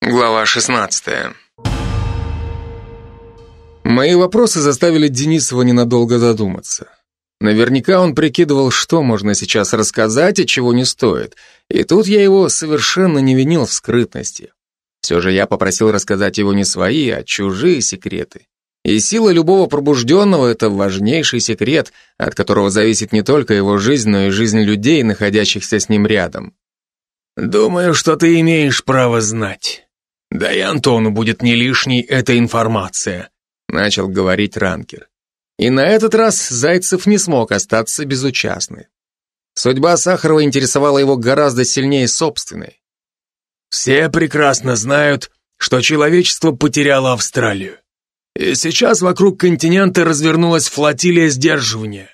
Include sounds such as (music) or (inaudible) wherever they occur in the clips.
Глава 16. Мои вопросы заставили Денисова ненадолго задуматься. Наверняка он прикидывал, что можно сейчас рассказать и чего не стоит. И тут я его совершенно не винил в скрытности. Все же я попросил рассказать его не свои, а чужие секреты. И сила любого пробужденного — это важнейший секрет, от которого зависит не только его жизнь, но и жизнь людей, находящихся с ним рядом. «Думаю, что ты имеешь право знать». Да и Антону будет не лишней эта информация, начал говорить ранкер. И на этот раз Зайцев не смог остаться безучастным. Судьба Сахарова интересовала его гораздо сильнее собственной. Все прекрасно знают, что человечество потеряло Австралию. И сейчас вокруг континента развернулась флотилия сдерживания.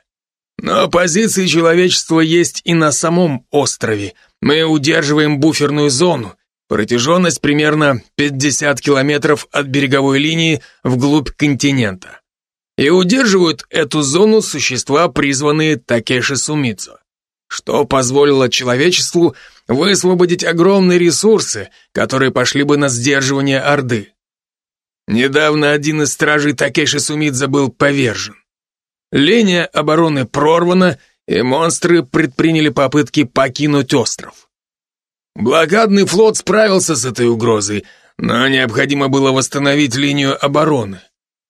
Но позиции человечества есть и на самом острове. Мы удерживаем буферную зону, Протяженность примерно 50 километров от береговой линии вглубь континента. И удерживают эту зону существа, призванные Такеши Сумицу, что позволило человечеству высвободить огромные ресурсы, которые пошли бы на сдерживание Орды. Недавно один из стражей Такеши Сумидза был повержен. Линия обороны прорвана, и монстры предприняли попытки покинуть остров. Блокадный флот справился с этой угрозой, но необходимо было восстановить линию обороны.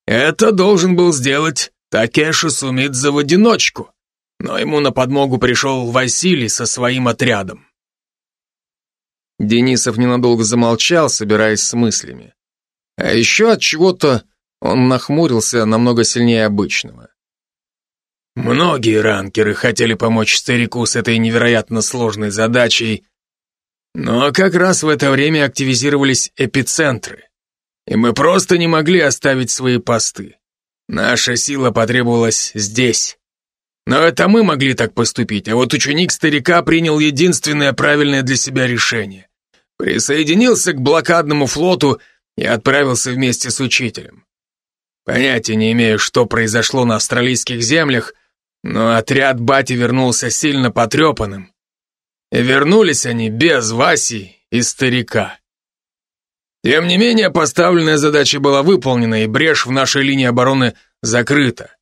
Это должен был сделать Такеши Сумидзе в одиночку, но ему на подмогу пришел Василий со своим отрядом. Денисов ненадолго замолчал, собираясь с мыслями. А еще от чего-то он нахмурился намного сильнее обычного. Многие ранкеры хотели помочь старику с этой невероятно сложной задачей, но как раз в это время активизировались эпицентры. И мы просто не могли оставить свои посты. Наша сила потребовалась здесь. Но это мы могли так поступить, а вот ученик старика принял единственное правильное для себя решение. Присоединился к блокадному флоту и отправился вместе с учителем. Понятия не имею, что произошло на австралийских землях, но отряд Бати вернулся сильно потрепанным. Вернулись они без Васи и старика. Тем не менее, поставленная задача была выполнена, и брешь в нашей линии обороны закрыта.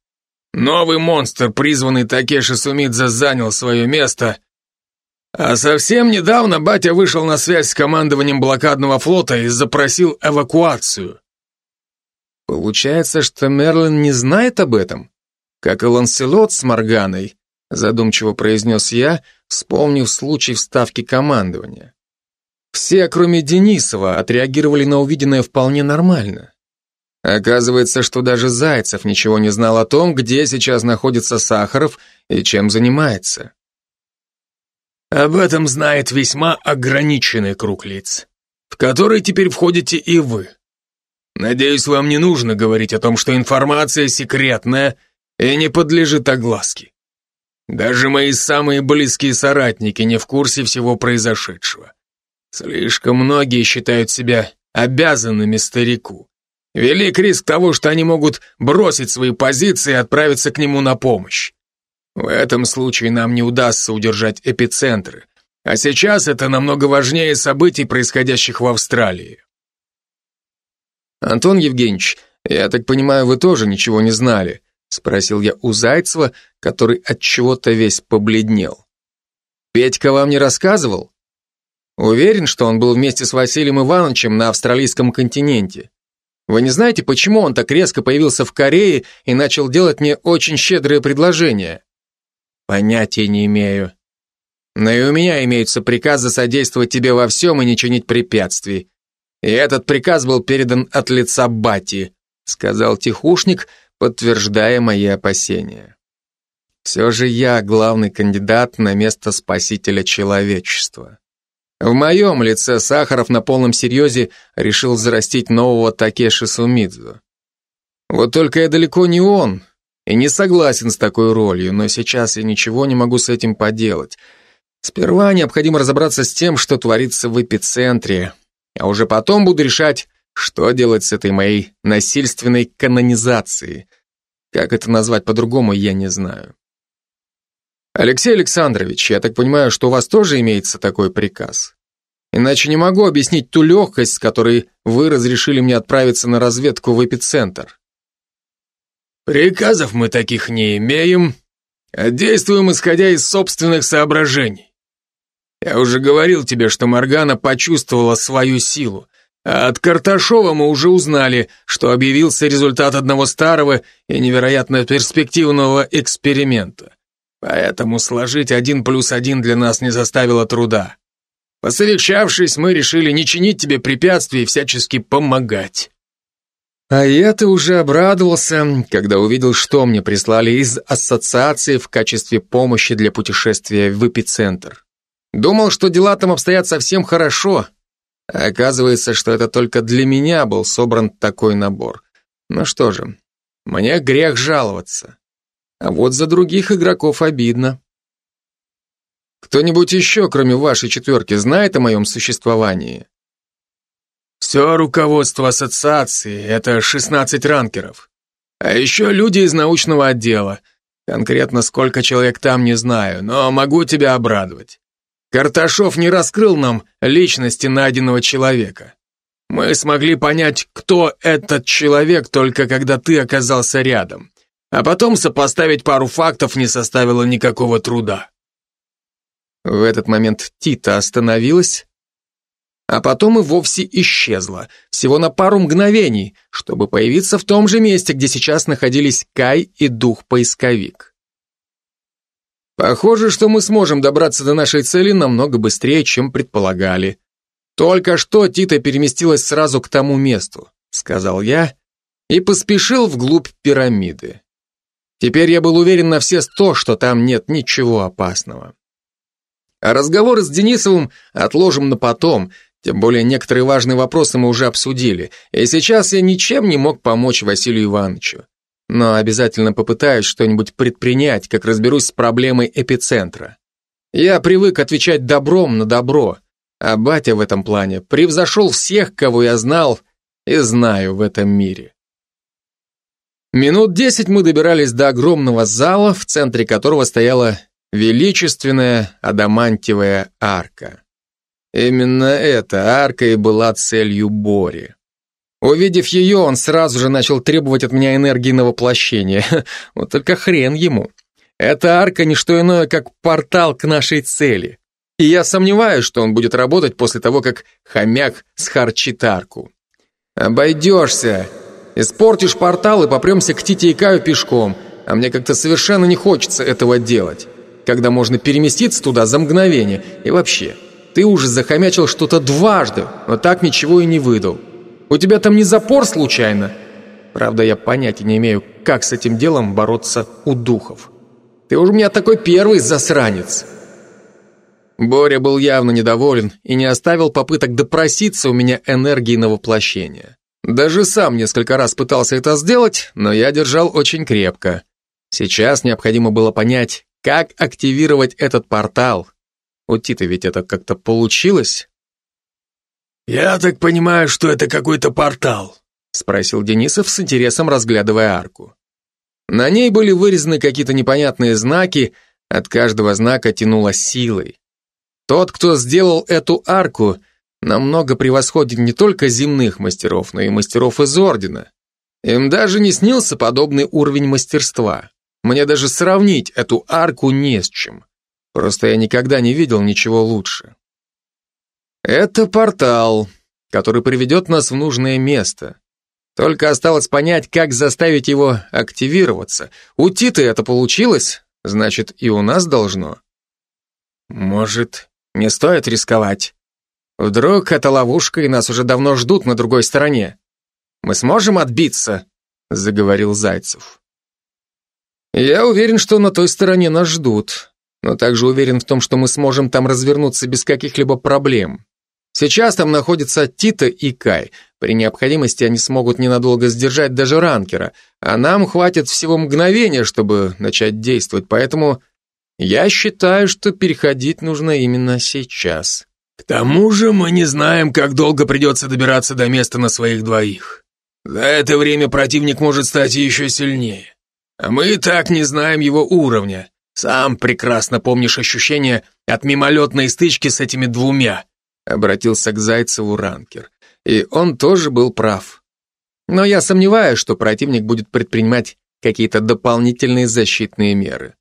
Новый монстр, призванный Такеши Сумидзе, занял свое место, а совсем недавно батя вышел на связь с командованием блокадного флота и запросил эвакуацию. Получается, что Мерлин не знает об этом? Как и Ланселот с Морганой, задумчиво произнес я, вспомнив случай вставки командования. Все, кроме Денисова, отреагировали на увиденное вполне нормально. Оказывается, что даже Зайцев ничего не знал о том, где сейчас находится Сахаров и чем занимается. Об этом знает весьма ограниченный круг лиц, в который теперь входите и вы. Надеюсь, вам не нужно говорить о том, что информация секретная и не подлежит огласке. Даже мои самые близкие соратники не в курсе всего произошедшего. Слишком многие считают себя обязанными старику. Велик риск того, что они могут бросить свои позиции и отправиться к нему на помощь. В этом случае нам не удастся удержать эпицентры, а сейчас это намного важнее событий, происходящих в Австралии. Антон Евгеньевич, я так понимаю, вы тоже ничего не знали, Спросил я у Зайцева, который от чего-то весь побледнел. Петька вам не рассказывал? Уверен, что он был вместе с Василием Ивановичем на австралийском континенте. Вы не знаете, почему он так резко появился в Корее и начал делать мне очень щедрые предложения? Понятия не имею. Но и у меня имеются приказы содействовать тебе во всем и не чинить препятствий. И этот приказ был передан от лица Бати, сказал тихушник, подтверждая мои опасения. Все же я главный кандидат на место спасителя человечества. В моем лице Сахаров на полном серьезе решил взрастить нового Такеши Сумидзу. Вот только я далеко не он, и не согласен с такой ролью, но сейчас я ничего не могу с этим поделать. Сперва необходимо разобраться с тем, что творится в эпицентре, а уже потом буду решать, что делать с этой моей насильственной канонизацией? Как это назвать по-другому, я не знаю. Алексей Александрович, я так понимаю, что у вас тоже имеется такой приказ? Иначе не могу объяснить ту легкость, с которой вы разрешили мне отправиться на разведку в эпицентр. Приказов мы таких не имеем, а действуем исходя из собственных соображений. Я уже говорил тебе, что Моргана почувствовала свою силу, от Карташова мы уже узнали, что объявился результат одного старого и невероятно перспективного эксперимента. Поэтому сложить один плюс один для нас не заставило труда. Посовещавшись, мы решили не чинить тебе препятствий и всячески помогать. А я-то уже обрадовался, когда увидел, что мне прислали из ассоциации в качестве помощи для путешествия в эпицентр. Думал, что дела там обстоят совсем хорошо, оказывается, что это только для меня был собран такой набор. Ну что же, мне грех жаловаться. А вот за других игроков обидно. Кто-нибудь еще, кроме вашей четверки, знает о моем существовании? Все руководство ассоциации — это 16 ранкеров. А еще люди из научного отдела. Конкретно сколько человек там, не знаю, но могу тебя обрадовать. Карташов не раскрыл нам личности найденного человека. Мы смогли понять, кто этот человек, только когда ты оказался рядом. А потом сопоставить пару фактов не составило никакого труда. В этот момент Тита остановилась, а потом и вовсе исчезла, всего на пару мгновений, чтобы появиться в том же месте, где сейчас находились Кай и дух-поисковик. Похоже, что мы сможем добраться до нашей цели намного быстрее, чем предполагали. Только что Тита переместилась сразу к тому месту, сказал я, и поспешил вглубь пирамиды. Теперь я был уверен на все сто, что там нет ничего опасного. А разговоры с Денисовым отложим на потом, тем более некоторые важные вопросы мы уже обсудили, и сейчас я ничем не мог помочь Василию Ивановичу. Но обязательно попытаюсь что-нибудь предпринять, как разберусь с проблемой эпицентра. Я привык отвечать добром на добро, а батя в этом плане превзошел всех, кого я знал и знаю в этом мире. Минут десять мы добирались до огромного зала, в центре которого стояла величественная адамантиевая арка. Именно эта арка и была целью Бори. Увидев ее, он сразу же начал требовать от меня энергии на воплощение. (laughs) Вот только хрен ему. Эта арка не что иное, как портал к нашей цели. И я сомневаюсь, что он будет работать после того, как хомяк схарчит арку. «Обойдешься», Испортишь портал и попремся к Тите и Каю пешком, а мне как-то совершенно не хочется этого делать, когда можно переместиться туда за мгновение. И вообще, ты уже захомячил что-то дважды, но так ничего и не выдал. У тебя там не запор случайно? Правда, я понятия не имею, как с этим делом бороться у духов. Ты уже у меня такой первый засранец. Боря был явно недоволен и не оставил попыток допроситься у меня энергии на воплощение. Даже сам несколько раз пытался это сделать, но я держал очень крепко. Сейчас необходимо было понять, как активировать этот портал. У Тита ведь это как-то получилось? «Я так понимаю, что это какой-то портал», спросил Денисов с интересом, разглядывая арку. На ней были вырезаны какие-то непонятные знаки, от каждого знака тянуло силой. Тот, кто сделал эту арку, намного превосходит не только земных мастеров, но и мастеров из Ордена. Им даже не снился подобный уровень мастерства. Мне даже сравнить эту арку не с чем. Просто я никогда не видел ничего лучше. Это портал, который приведет нас в нужное место. Только осталось понять, как заставить его активироваться. У Титы это получилось, значит, и у нас должно. Может, не стоит рисковать? Вдруг это ловушка, и нас уже давно ждут на другой стороне. Мы сможем отбиться?» — заговорил Зайцев. «Я уверен, что на той стороне нас ждут, но также уверен в том, что мы сможем там развернуться без каких-либо проблем. Сейчас там находятся Тита и Кай. При необходимости они смогут ненадолго сдержать даже ранкера, а нам хватит всего мгновения, чтобы начать действовать, поэтому я считаю, что переходить нужно именно сейчас». К тому же мы не знаем, как долго придется добираться до места на своих двоих. За это время противник может стать еще сильнее. А мы и так не знаем его уровня. Сам прекрасно помнишь ощущение от мимолетной стычки с этими двумя. Обратился к Зайцеву ранкер. И он тоже был прав. Но я сомневаюсь, что противник будет предпринимать какие-то дополнительные защитные меры.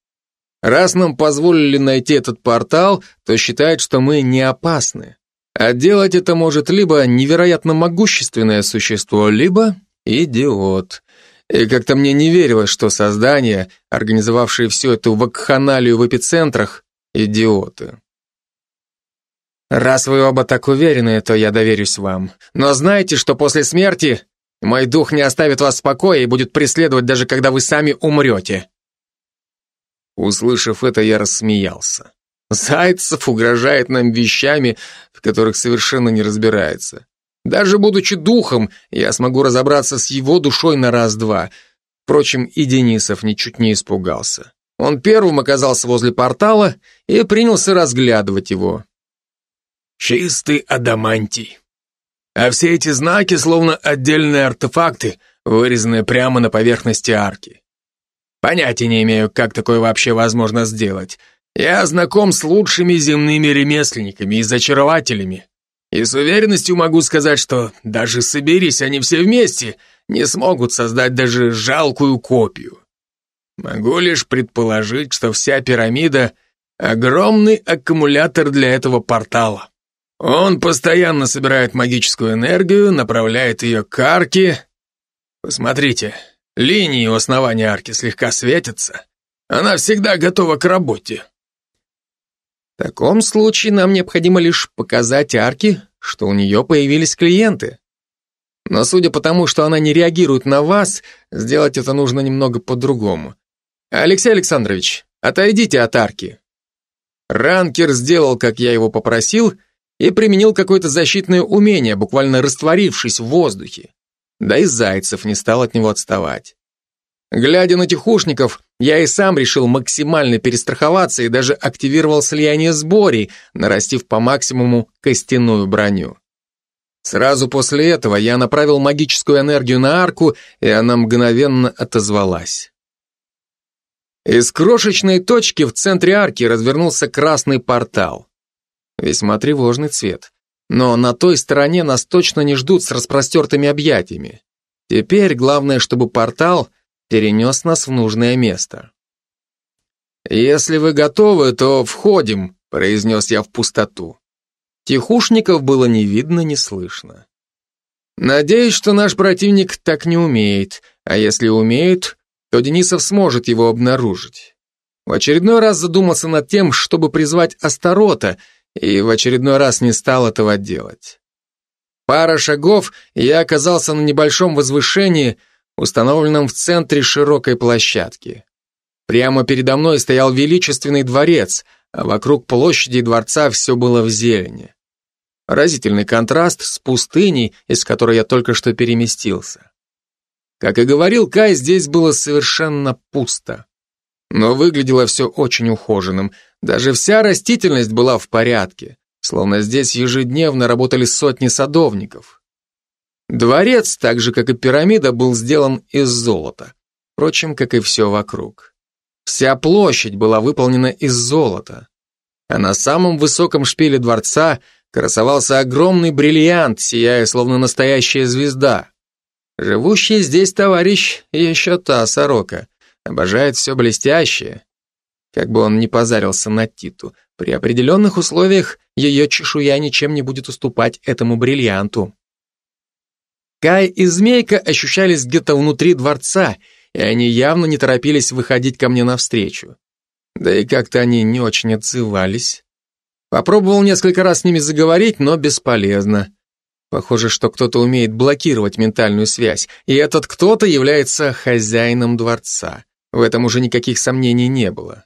Раз нам позволили найти этот портал, то считает, что мы не опасны. А делать это может либо невероятно могущественное существо, либо идиот. И как-то мне не верилось, что создания, организовавшие всю эту вакханалию в эпицентрах, идиоты. Раз вы оба так уверены, то я доверюсь вам. Но знайте, что после смерти мой дух не оставит вас в покое и будет преследовать даже когда вы сами умрете. Услышав это, я рассмеялся. Зайцев угрожает нам вещами, в которых совершенно не разбирается. Даже будучи духом, я смогу разобраться с его душой на раз-два. Впрочем, и Денисов ничуть не испугался. Он первым оказался возле портала и принялся разглядывать его. Чистый адамантий. А все эти знаки словно отдельные артефакты, вырезанные прямо на поверхности арки. Понятия не имею, как такое вообще возможно сделать. Я знаком с лучшими земными ремесленниками и зачарователями. И с уверенностью могу сказать, что даже соберись они все вместе, не смогут создать даже жалкую копию. Могу лишь предположить, что вся пирамида — огромный аккумулятор для этого портала. Он постоянно собирает магическую энергию, направляет ее к арке. Посмотрите, линии у основания арки слегка светятся. Она всегда готова к работе. В таком случае нам необходимо лишь показать арке, что у нее появились клиенты. Но судя по тому, что она не реагирует на вас, сделать это нужно немного по-другому. Алексей Александрович, отойдите от арки. Ранкер сделал, как я его попросил, и применил какое-то защитное умение, буквально растворившись в воздухе. Да и Зайцев не стал от него отставать. Глядя на тихушников, я и сам решил максимально перестраховаться и даже активировал слияние с Борей, нарастив по максимуму костяную броню. Сразу после этого я направил магическую энергию на арку, и она мгновенно отозвалась. Из крошечной точки в центре арки развернулся красный портал. Весьма тревожный цвет. Но на той стороне нас точно не ждут с распростертыми объятиями. Теперь главное, чтобы портал перенес нас в нужное место. «Если вы готовы, то входим», — произнес я в пустоту. Тихушников было ни видно, ни слышно. Надеюсь, что наш противник так не умеет, а если умеет, то Денисов сможет его обнаружить. В очередной раз задумался над тем, чтобы призвать Астарота и в очередной раз не стал этого делать. Пара шагов, и я оказался на небольшом возвышении, установленном в центре широкой площадки. Прямо передо мной стоял величественный дворец, а вокруг площади дворца все было в зелени. Разительный контраст с пустыней, из которой я только что переместился. Как и говорил Кай, здесь было совершенно пусто. Но выглядело все очень ухоженным. Даже вся растительность была в порядке, словно здесь ежедневно работали сотни садовников. Дворец, так же как и пирамида, был сделан из золота. Впрочем, как и все вокруг. Вся площадь была выполнена из золота. А на самом высоком шпиле дворца красовался огромный бриллиант, сияя словно настоящая звезда. Живущий здесь товарищ еще та сорока, обожает все блестящее. Как бы он ни позарился на Титу, при определенных условиях ее чешуя ничем не будет уступать этому бриллианту. Кай и Змейка ощущались где-то внутри дворца, и они явно не торопились выходить ко мне навстречу. Да и как-то они не очень отзывались. Попробовал несколько раз с ними заговорить, но бесполезно. Похоже, что кто-то умеет блокировать ментальную связь, и этот кто-то является хозяином дворца. В этом уже никаких сомнений не было.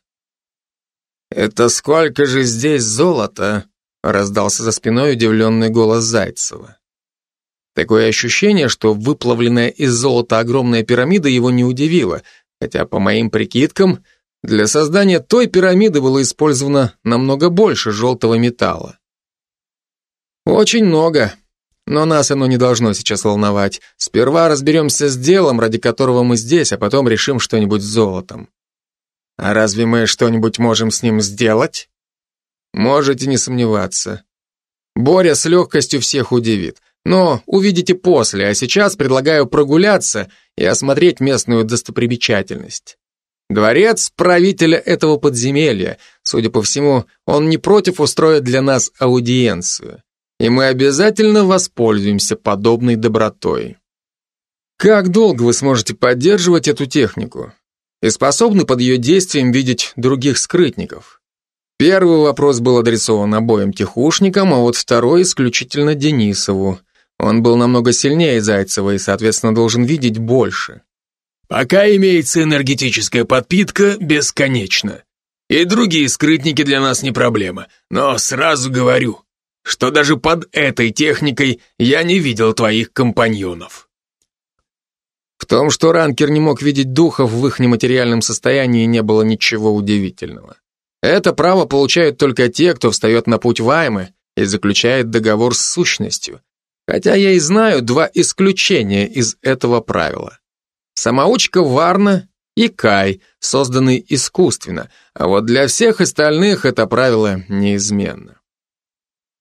«Это сколько же здесь золота?» раздался за спиной удивленный голос Зайцева. Такое ощущение, что выплавленная из золота огромная пирамида его не удивила, хотя, по моим прикидкам, для создания той пирамиды было использовано намного больше желтого металла. Очень много, но нас оно не должно сейчас волновать. Сперва разберемся с делом, ради которого мы здесь, а потом решим что-нибудь с золотом. А разве мы что-нибудь можем с ним сделать? Можете не сомневаться. Боря с легкостью всех удивит. Но увидите после, а сейчас предлагаю прогуляться и осмотреть местную достопримечательность. Дворец правителя этого подземелья. Судя по всему, он не против устроить для нас аудиенцию. И мы обязательно воспользуемся подобной добротой. Как долго вы сможете поддерживать эту технику? И способны под ее действием видеть других скрытников? Первый вопрос был адресован обоим тихушникам, а вот второй исключительно Денисову. Он был намного сильнее Зайцева и, соответственно, должен видеть больше. Пока имеется энергетическая подпитка, бесконечно. И другие скрытники для нас не проблема. Но сразу говорю, что даже под этой техникой я не видел твоих компаньонов. В том, что ранкер не мог видеть духов в их нематериальном состоянии, не было ничего удивительного. Это право получают только те, кто встает на путь Ваймы и заключает договор с сущностью. Хотя я и знаю два исключения из этого правила. Самоучка Варна и Кай, созданный искусственно, а вот для всех остальных это правило неизменно.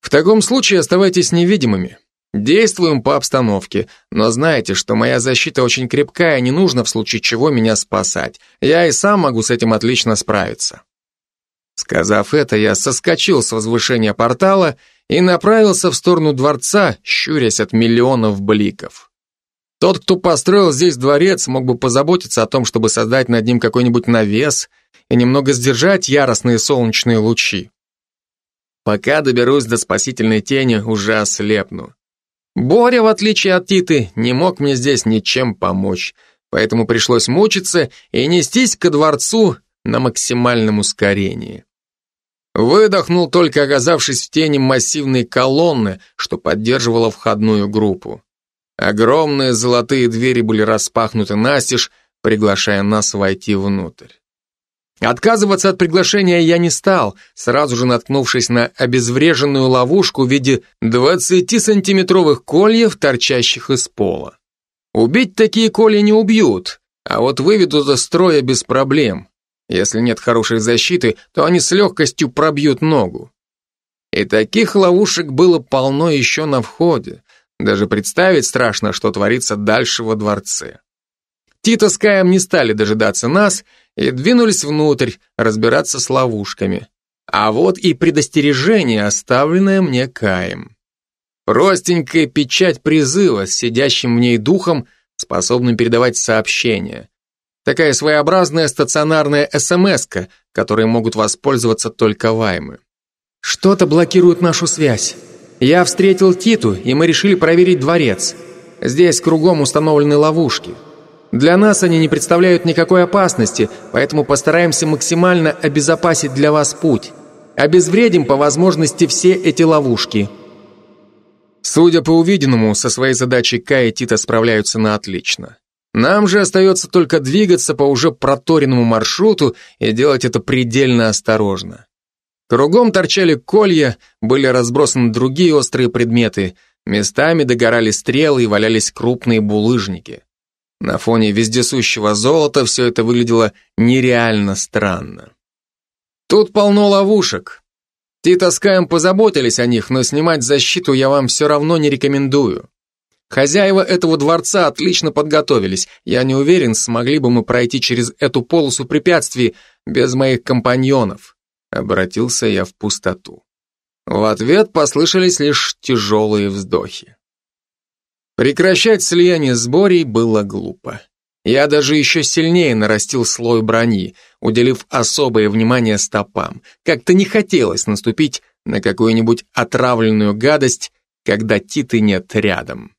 В таком случае оставайтесь невидимыми. Действуем по обстановке, но знайте, что моя защита очень крепкая, не нужно в случае чего меня спасать. Я и сам могу с этим отлично справиться. Сказав это, я соскочил с возвышения портала и направился в сторону дворца, щурясь от миллионов бликов. Тот, кто построил здесь дворец, мог бы позаботиться о том, чтобы создать над ним какой-нибудь навес и немного сдержать яростные солнечные лучи. Пока доберусь до спасительной тени, уже ослепну. Боря, в отличие от Титы, не мог мне здесь ничем помочь, поэтому пришлось мучиться и нестись ко дворцу на максимальном ускорении. Выдохнул только оказавшись в тени массивной колонны, что поддерживала входную группу. Огромные золотые двери были распахнуты настежь, приглашая нас войти внутрь. Отказываться от приглашения я не стал, сразу же наткнувшись на обезвреженную ловушку в виде 20-сантиметровых кольев, торчащих из пола. Убить такие колья не убьют, а вот выведут из строя без проблем. Если нет хорошей защиты, то они с легкостью пробьют ногу. И таких ловушек было полно еще на входе. Даже представить страшно, что творится дальше во дворце. Тита с Каем не стали дожидаться нас и двинулись внутрь разбираться с ловушками. А вот и предостережение, оставленное мне Каем. Простенькая печать призыва с сидящим в ней духом, способным передавать сообщения. Такая своеобразная стационарная смс которой могут воспользоваться только ваймы. Что-то блокирует нашу связь. Я встретил Титу, и мы решили проверить дворец. Здесь кругом установлены ловушки. Для нас они не представляют никакой опасности, поэтому постараемся максимально обезопасить для вас путь. Обезвредим по возможности все эти ловушки. Судя по увиденному, со своей задачей Кай и Тита справляются на отлично. Нам же остается только двигаться по уже проторенному маршруту и делать это предельно осторожно. Кругом торчали колья, были разбросаны другие острые предметы, местами догорали стрелы и валялись крупные булыжники. На фоне вездесущего золота все это выглядело нереально странно. Тут полно ловушек. Тита с Каем позаботились о них, но снимать защиту я вам все равно не рекомендую. Хозяева этого дворца отлично подготовились. Я не уверен, смогли бы мы пройти через эту полосу препятствий без моих компаньонов. Обратился я в пустоту. В ответ послышались лишь тяжелые вздохи. Прекращать слияние с Борей было глупо. Я даже еще сильнее нарастил слой брони, уделив особое внимание стопам. Как-то не хотелось наступить на какую-нибудь отравленную гадость, когда Титы нет рядом.